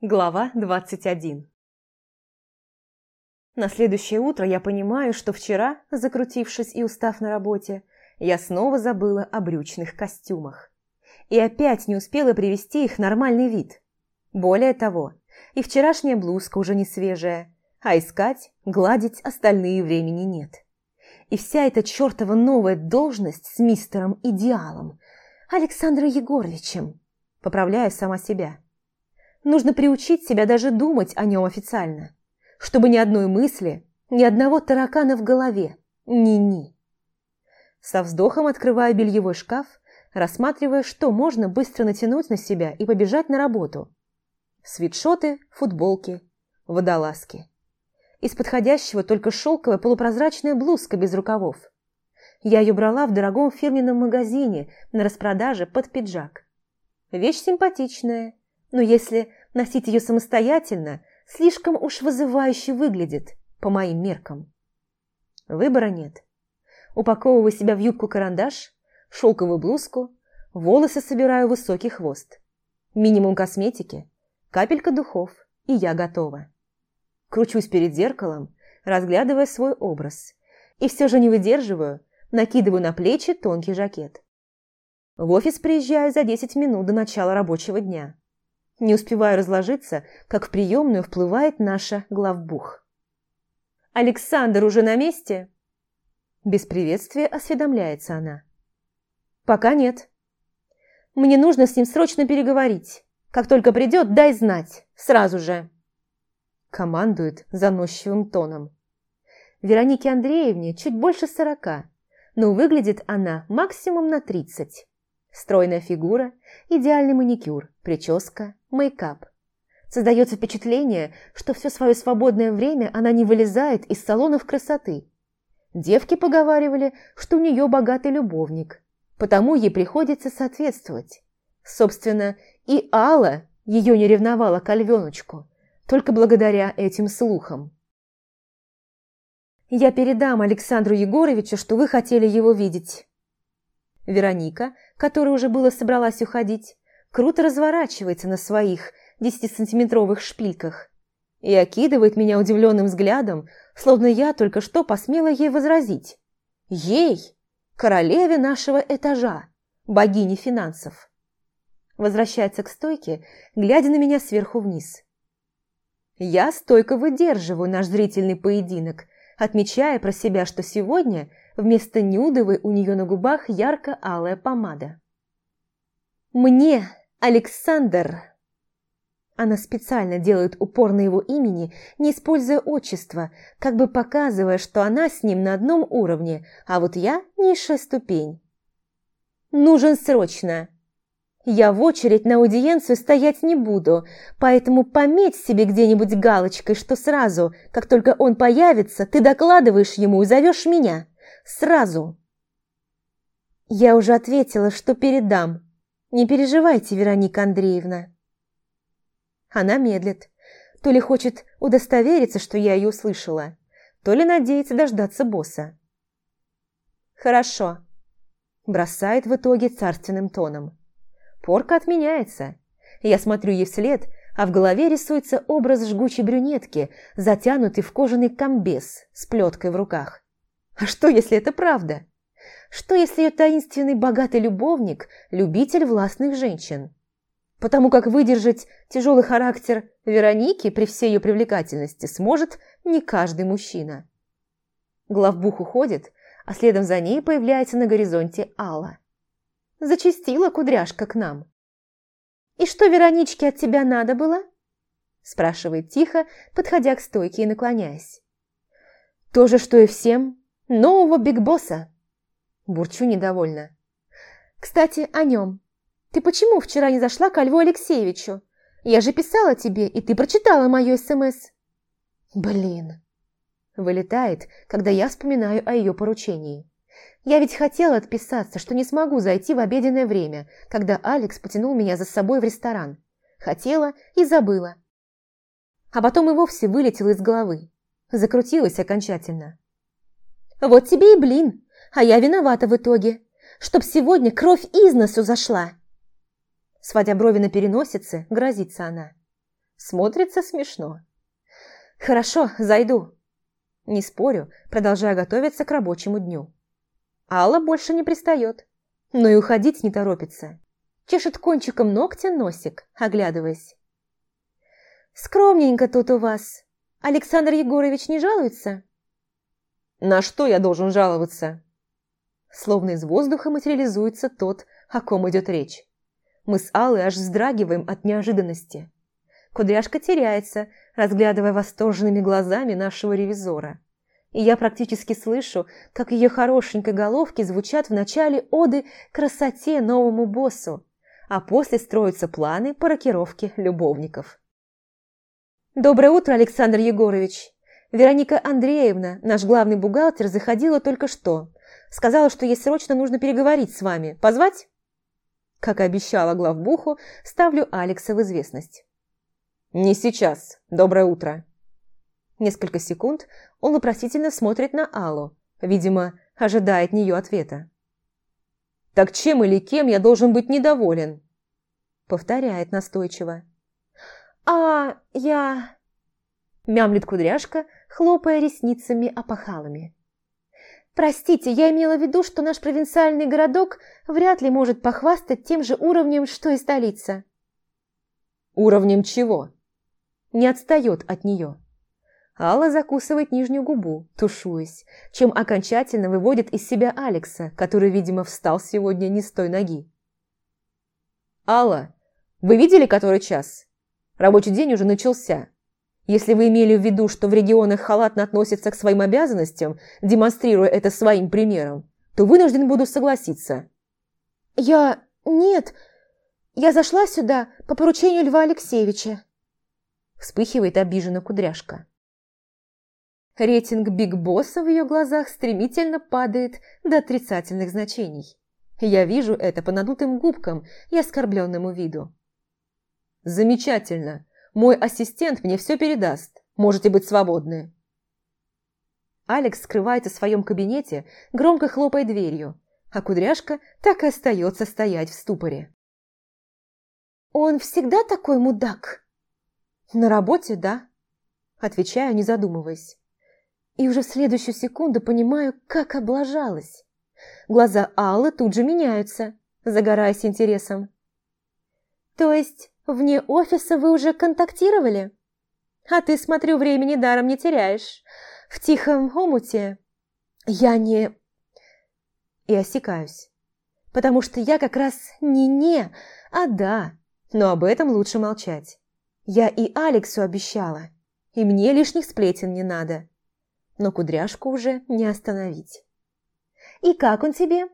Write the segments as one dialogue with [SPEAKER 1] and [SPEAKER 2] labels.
[SPEAKER 1] Глава 21 На следующее утро я понимаю, что вчера, закрутившись и устав на работе, я снова забыла о брючных костюмах. И опять не успела привести их в нормальный вид. Более того, и вчерашняя блузка уже не свежая, а искать, гладить остальные времени нет. И вся эта чертова новая должность с мистером Идеалом, Александром Егоровичем, поправляю сама себя – Нужно приучить себя даже думать о нем официально, чтобы ни одной мысли, ни одного таракана в голове, ни-ни. Со вздохом открываю бельевой шкаф, рассматривая, что можно быстро натянуть на себя и побежать на работу. Свитшоты, футболки, водолазки. Из подходящего только шелковая полупрозрачная блузка без рукавов. Я ее брала в дорогом фирменном магазине на распродаже под пиджак. Вещь симпатичная, но если носить ее самостоятельно, слишком уж вызывающе выглядит, по моим меркам. Выбора нет. Упаковываю себя в юбку-карандаш, шелковую блузку, волосы собираю в высокий хвост. Минимум косметики, капелька духов, и я готова. Кручусь перед зеркалом, разглядывая свой образ. И все же не выдерживаю, накидываю на плечи тонкий жакет. В офис приезжаю за 10 минут до начала рабочего дня. Не успеваю разложиться, как в приемную вплывает наша главбух. «Александр уже на месте?» Без приветствия осведомляется она. «Пока нет. Мне нужно с ним срочно переговорить. Как только придет, дай знать. Сразу же!» Командует заносчивым тоном. Веронике Андреевне чуть больше сорока, но выглядит она максимум на тридцать. Стройная фигура, идеальный маникюр, прическа, мейкап. Создается впечатление, что все свое свободное время она не вылезает из салонов красоты. Девки поговаривали, что у нее богатый любовник, потому ей приходится соответствовать. Собственно, и Алла ее не ревновала к Альвеночку, только благодаря этим слухам. «Я передам Александру Егоровичу, что вы хотели его видеть». Вероника, которая уже было собралась уходить, круто разворачивается на своих десятисантиметровых шпильках и окидывает меня удивленным взглядом, словно я только что посмела ей возразить. Ей, королеве нашего этажа, богине финансов. Возвращается к стойке, глядя на меня сверху вниз. Я стойко выдерживаю наш зрительный поединок, отмечая про себя, что сегодня вместо нюдовой у нее на губах ярко-алая помада. «Мне Александр!» Она специально делает упор на его имени, не используя отчество, как бы показывая, что она с ним на одном уровне, а вот я – низшая ступень. «Нужен срочно!» Я в очередь на аудиенцию стоять не буду, поэтому пометь себе где-нибудь галочкой, что сразу, как только он появится, ты докладываешь ему и зовешь меня. Сразу. Я уже ответила, что передам. Не переживайте, Вероника Андреевна. Она медлит. То ли хочет удостовериться, что я ее услышала, то ли надеется дождаться босса. «Хорошо», – бросает в итоге царственным тоном. Порка отменяется. Я смотрю ей вслед, а в голове рисуется образ жгучей брюнетки, затянутый в кожаный комбез с плеткой в руках. А что, если это правда? Что, если ее таинственный богатый любовник – любитель властных женщин? Потому как выдержать тяжелый характер Вероники при всей ее привлекательности сможет не каждый мужчина. Главбух уходит, а следом за ней появляется на горизонте Алла. Зачистила кудряшка к нам. «И что Вероничке от тебя надо было?» спрашивает тихо, подходя к стойке и наклоняясь. «То же, что и всем. Нового бигбосса!» Бурчу недовольно. «Кстати, о нем. Ты почему вчера не зашла к Льву Алексеевичу? Я же писала тебе, и ты прочитала мое СМС». «Блин!» Вылетает, когда я вспоминаю о ее поручении. Я ведь хотела отписаться, что не смогу зайти в обеденное время, когда Алекс потянул меня за собой в ресторан. Хотела и забыла. А потом и вовсе вылетела из головы. Закрутилась окончательно. Вот тебе и блин, а я виновата в итоге. Чтоб сегодня кровь из носу зашла. Сводя брови на переносице, грозится она. Смотрится смешно. «Хорошо, зайду». Не спорю, продолжая готовиться к рабочему дню. Алла больше не пристает, но и уходить не торопится. Чешет кончиком ногтя носик, оглядываясь. «Скромненько тут у вас. Александр Егорович не жалуется?» «На что я должен жаловаться?» Словно из воздуха материализуется тот, о ком идет речь. Мы с Аллой аж вздрагиваем от неожиданности. Кудряшка теряется, разглядывая восторженными глазами нашего ревизора. И я практически слышу, как ее хорошенькой головки звучат в начале оды красоте новому боссу, а после строятся планы по рокировке любовников. «Доброе утро, Александр Егорович!» Вероника Андреевна, наш главный бухгалтер, заходила только что. Сказала, что ей срочно нужно переговорить с вами. Позвать? Как и обещала главбуху, ставлю Алекса в известность. «Не сейчас. Доброе утро». Несколько секунд он вопросительно смотрит на Аллу, видимо, ожидая от нее ответа. «Так чем или кем я должен быть недоволен?» Повторяет настойчиво. «А я...» Мямлит кудряшка, хлопая ресницами-опахалами. «Простите, я имела в виду, что наш провинциальный городок вряд ли может похвастать тем же уровнем, что и столица».
[SPEAKER 2] «Уровнем чего?»
[SPEAKER 1] Не отстает от нее. Алла закусывает нижнюю губу, тушуясь, чем окончательно выводит из себя Алекса, который, видимо, встал сегодня не с той ноги.
[SPEAKER 2] «Алла, вы видели, который час? Рабочий день уже начался. Если вы имели в виду, что в регионах халатно относятся к своим обязанностям, демонстрируя это своим примером, то вынужден буду согласиться».
[SPEAKER 1] «Я... нет. Я зашла сюда по поручению Льва Алексеевича». Вспыхивает обиженно кудряшка. Рейтинг Биг Босса в ее глазах стремительно падает до отрицательных значений. Я вижу это по надутым губкам и оскорбленному виду.
[SPEAKER 2] «Замечательно. Мой ассистент мне все передаст. Можете быть свободны».
[SPEAKER 1] Алекс скрывается в своем кабинете, громко хлопая дверью, а кудряшка так и остается стоять в ступоре. «Он всегда такой мудак?» «На работе, да?» Отвечаю, не задумываясь и уже в следующую секунду понимаю, как облажалась. Глаза Аллы тут же меняются, загораясь интересом. «То есть вне офиса вы уже контактировали? А ты, смотрю, времени даром не теряешь. В тихом омуте я не...» И осекаюсь, потому что я как раз не «не», а «да», но об этом лучше молчать. Я и Алексу обещала, и мне лишних сплетен не надо но кудряшку уже не остановить. «И как он тебе?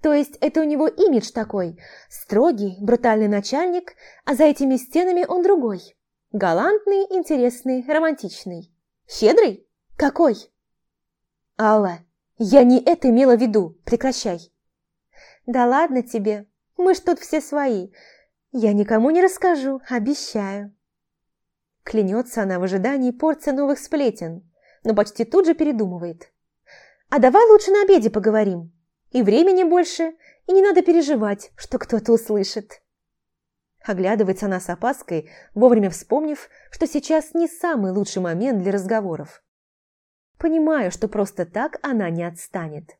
[SPEAKER 1] То есть это у него имидж такой? Строгий, брутальный начальник, а за этими стенами он другой. Галантный, интересный, романтичный. Щедрый? Какой?» «Алла, я не это имела в виду, прекращай». «Да ладно тебе, мы ж тут все свои. Я никому не расскажу, обещаю». Клянется она в ожидании порции новых сплетен, но почти тут же передумывает. «А давай лучше на обеде поговорим. И времени больше, и не надо переживать, что кто-то услышит». Оглядывается она с опаской, вовремя вспомнив, что сейчас не самый лучший момент для разговоров. Понимаю, что просто так она не отстанет.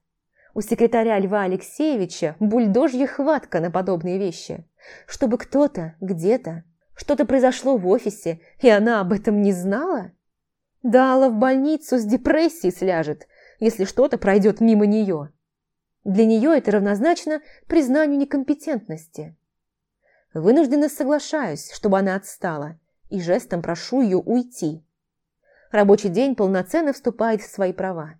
[SPEAKER 1] У секретаря Льва Алексеевича бульдожья хватка на подобные вещи. Чтобы кто-то, где-то, что-то произошло в офисе, и она об этом не знала? Дала в больницу с депрессией сляжет, если что-то пройдет мимо нее. Для нее это равнозначно признанию некомпетентности. Вынужденно соглашаюсь, чтобы она отстала, и жестом прошу ее уйти. Рабочий день полноценно вступает в свои права.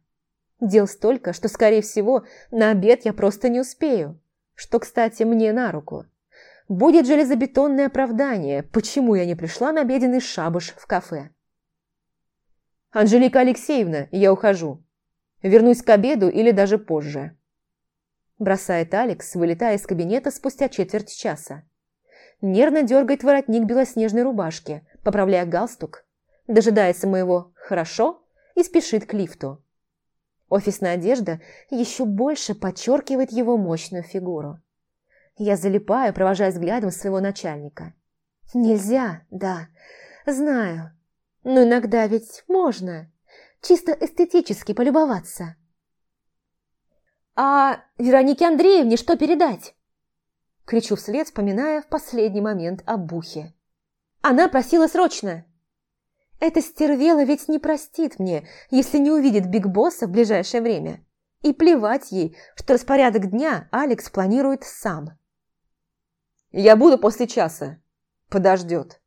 [SPEAKER 1] Дел столько, что, скорее всего, на обед я просто не успею, что, кстати, мне на руку. Будет железобетонное оправдание, почему я не пришла на обеденный шабаш в кафе. «Анжелика Алексеевна, я ухожу. Вернусь к обеду или даже позже». Бросает Алекс, вылетая из кабинета спустя четверть часа. Нервно дергает воротник белоснежной рубашки, поправляя галстук, дожидается моего «хорошо» и спешит к лифту. Офисная одежда еще больше подчеркивает его мощную фигуру. Я залипаю, провожая взглядом своего начальника. Нельзя, да, Знаю. Но иногда ведь можно. Чисто эстетически полюбоваться. «А Веронике Андреевне что передать?» Кричу вслед, вспоминая в последний момент о Бухе. «Она просила срочно!» Эта стервела ведь не простит мне, если не увидит Биг Босса в ближайшее время. И плевать ей, что распорядок дня Алекс планирует сам.
[SPEAKER 2] «Я буду после часа. Подождет».